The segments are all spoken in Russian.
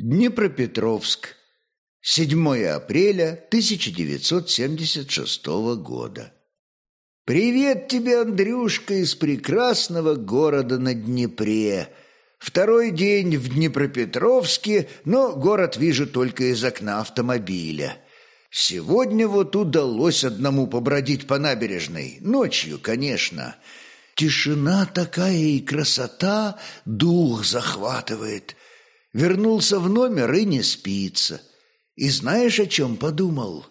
Днепропетровск. 7 апреля 1976 года. Привет тебе, Андрюшка, из прекрасного города на Днепре. Второй день в Днепропетровске, но город вижу только из окна автомобиля. Сегодня вот удалось одному побродить по набережной. Ночью, конечно. Тишина такая и красота, дух захватывает. Вернулся в номер и не спится. И знаешь, о чем подумал?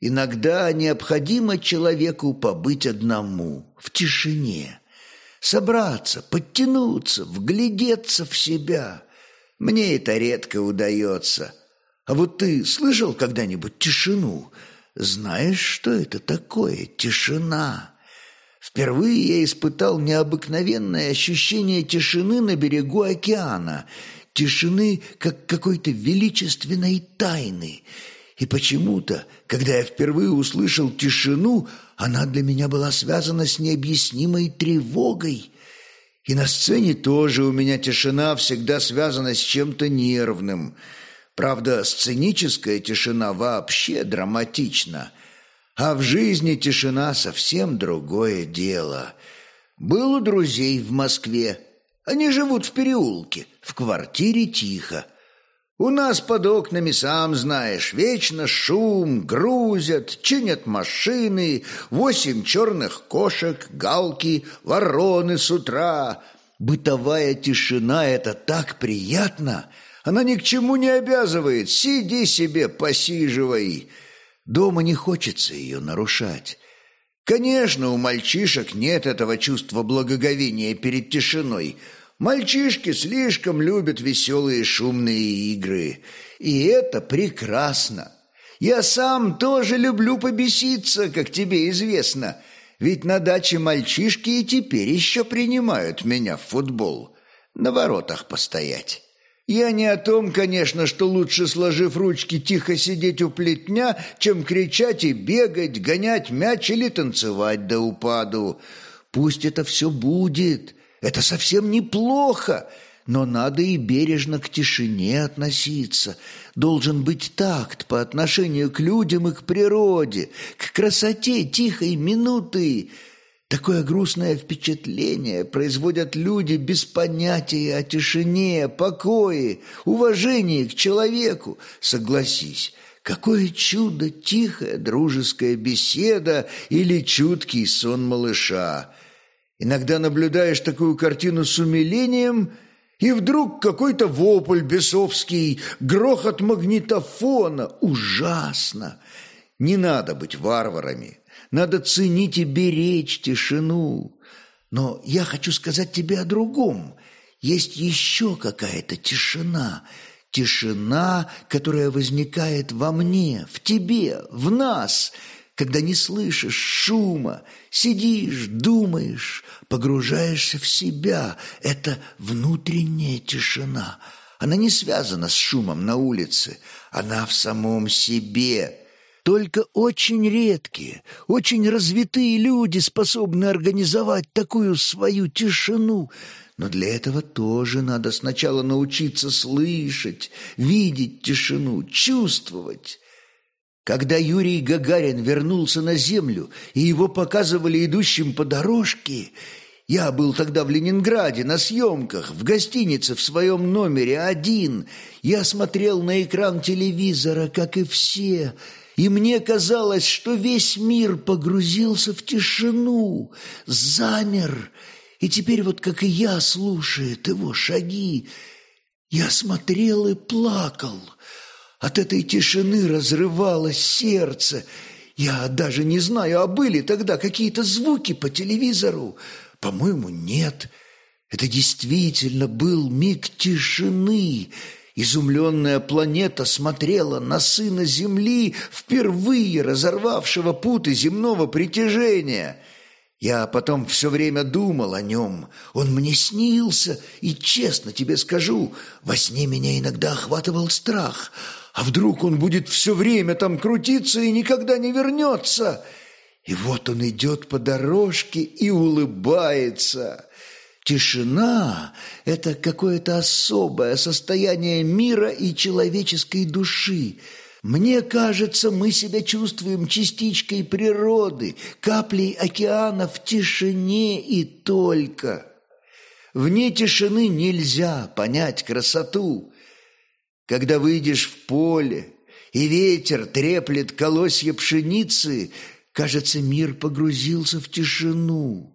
Иногда необходимо человеку побыть одному, в тишине. Собраться, подтянуться, вглядеться в себя. Мне это редко удается. А вот ты слышал когда-нибудь тишину? Знаешь, что это такое тишина? Впервые я испытал необыкновенное ощущение тишины на берегу океана – тишины, как какой-то величественной тайны. И почему-то, когда я впервые услышал тишину, она для меня была связана с необъяснимой тревогой. И на сцене тоже у меня тишина всегда связана с чем-то нервным. Правда, сценическая тишина вообще драматична. А в жизни тишина совсем другое дело. Был у друзей в Москве, они живут в переулке, в квартире тихо. У нас под окнами, сам знаешь, вечно шум, грузят, чинят машины, восемь черных кошек, галки, вороны с утра. Бытовая тишина — это так приятно. Она ни к чему не обязывает. Сиди себе, посиживай. Дома не хочется ее нарушать. Конечно, у мальчишек нет этого чувства благоговения перед тишиной — Мальчишки слишком любят веселые шумные игры. И это прекрасно. Я сам тоже люблю побеситься, как тебе известно. Ведь на даче мальчишки и теперь еще принимают меня в футбол. На воротах постоять. Я не о том, конечно, что лучше, сложив ручки, тихо сидеть у плетня, чем кричать и бегать, гонять мяч или танцевать до упаду. Пусть это все будет, это совсем неплохо, но надо и бережно к тишине относиться. Должен быть такт по отношению к людям и к природе, к красоте тихой минуты. Такое грустное впечатление производят люди без понятия о тишине, покое, уважении к человеку. Согласись, какое чудо тихая дружеская беседа или чуткий сон малыша. Иногда наблюдаешь такую картину с умилением, и вдруг какой-то вопль бесовский, грохот магнитофона. Ужасно! Не надо быть варварами. Надо ценить и беречь тишину. Но я хочу сказать тебе о другом. Есть еще какая-то тишина. Тишина, которая возникает во мне, в тебе, в нас – когда не слышишь шума, сидишь, думаешь, погружаешься в себя. Это внутренняя тишина. Она не связана с шумом на улице, она в самом себе. Только очень редкие, очень развитые люди способны организовать такую свою тишину. Но для этого тоже надо сначала научиться слышать, видеть тишину, чувствовать. Когда Юрий Гагарин вернулся на Землю, и его показывали идущим по дорожке, я был тогда в Ленинграде на съемках, в гостинице в своем номере один. Я смотрел на экран телевизора, как и все, и мне казалось, что весь мир погрузился в тишину, замер, и теперь вот как и я слушает его шаги, я смотрел и плакал». От этой тишины разрывалось сердце. Я даже не знаю, а были тогда какие-то звуки по телевизору. По-моему, нет. Это действительно был миг тишины. Изумленная планета смотрела на сына Земли, впервые разорвавшего путы земного притяжения. Я потом все время думал о нем. Он мне снился, и, честно тебе скажу, во сне меня иногда охватывал страх – а вдруг он будет все время там крутиться и никогда не вернется? И вот он идет по дорожке и улыбается. Тишина – это какое-то особое состояние мира и человеческой души. Мне кажется, мы себя чувствуем частичкой природы, каплей океана в тишине и только. Вне тишины нельзя понять красоту. Когда выйдешь в поле, и ветер треплет колосья пшеницы, кажется, мир погрузился в тишину.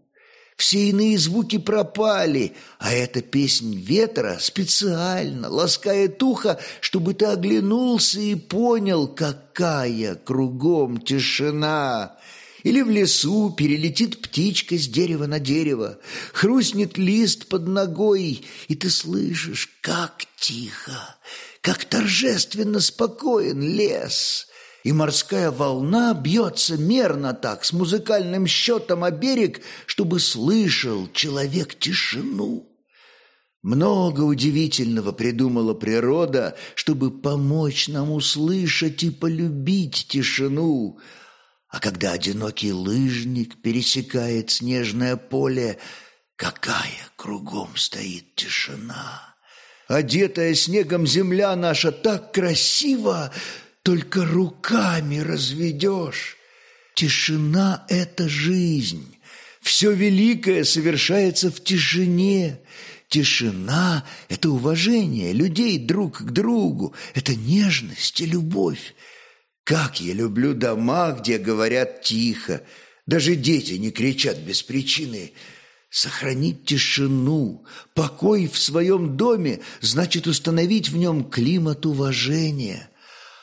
Все иные звуки пропали, а эта песнь ветра специально ласкает ухо, чтобы ты оглянулся и понял, какая кругом тишина. Или в лесу перелетит птичка с дерева на дерево, хрустнет лист под ногой, и ты слышишь, как тихо, как торжественно спокоен лес — и морская волна бьется мерно так, с музыкальным счетом о берег, чтобы слышал человек тишину. Много удивительного придумала природа, чтобы помочь нам услышать и полюбить тишину. А когда одинокий лыжник пересекает снежное поле, какая кругом стоит тишина! Одетая снегом земля наша так красиво, только руками разведешь. Тишина — это жизнь. Все великое совершается в тишине. Тишина — это уважение людей друг к другу, это нежность и любовь. Как я люблю дома, где говорят тихо, даже дети не кричат без причины. Сохранить тишину, покой в своем доме значит установить в нем климат уважения –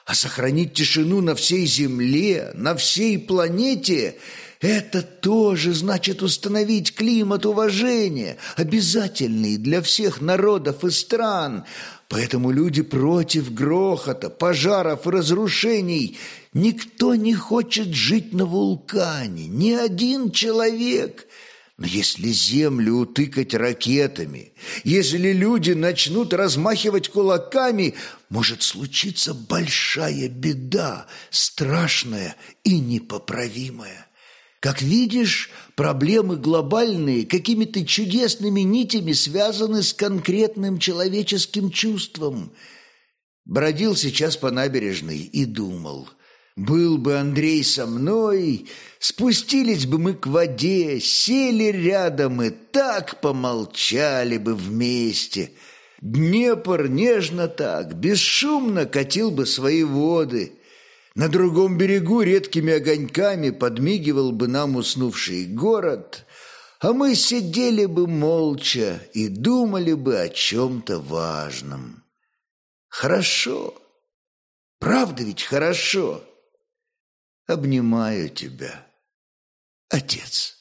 а сохранить тишину на всей Земле, на всей планете – это тоже значит установить климат уважения, обязательный для всех народов и стран. Поэтому люди против грохота, пожаров и разрушений. Никто не хочет жить на вулкане, ни один человек – но если землю утыкать ракетами, если люди начнут размахивать кулаками, может случиться большая беда, страшная и непоправимая. Как видишь, проблемы глобальные какими-то чудесными нитями связаны с конкретным человеческим чувством. Бродил сейчас по набережной и думал – был бы Андрей со мной, спустились бы мы к воде, сели рядом и так помолчали бы вместе. Днепр нежно так, бесшумно катил бы свои воды. На другом берегу редкими огоньками подмигивал бы нам уснувший город, а мы сидели бы молча и думали бы о чем-то важном. Хорошо. Правда ведь хорошо? Обнимаю тебя, отец.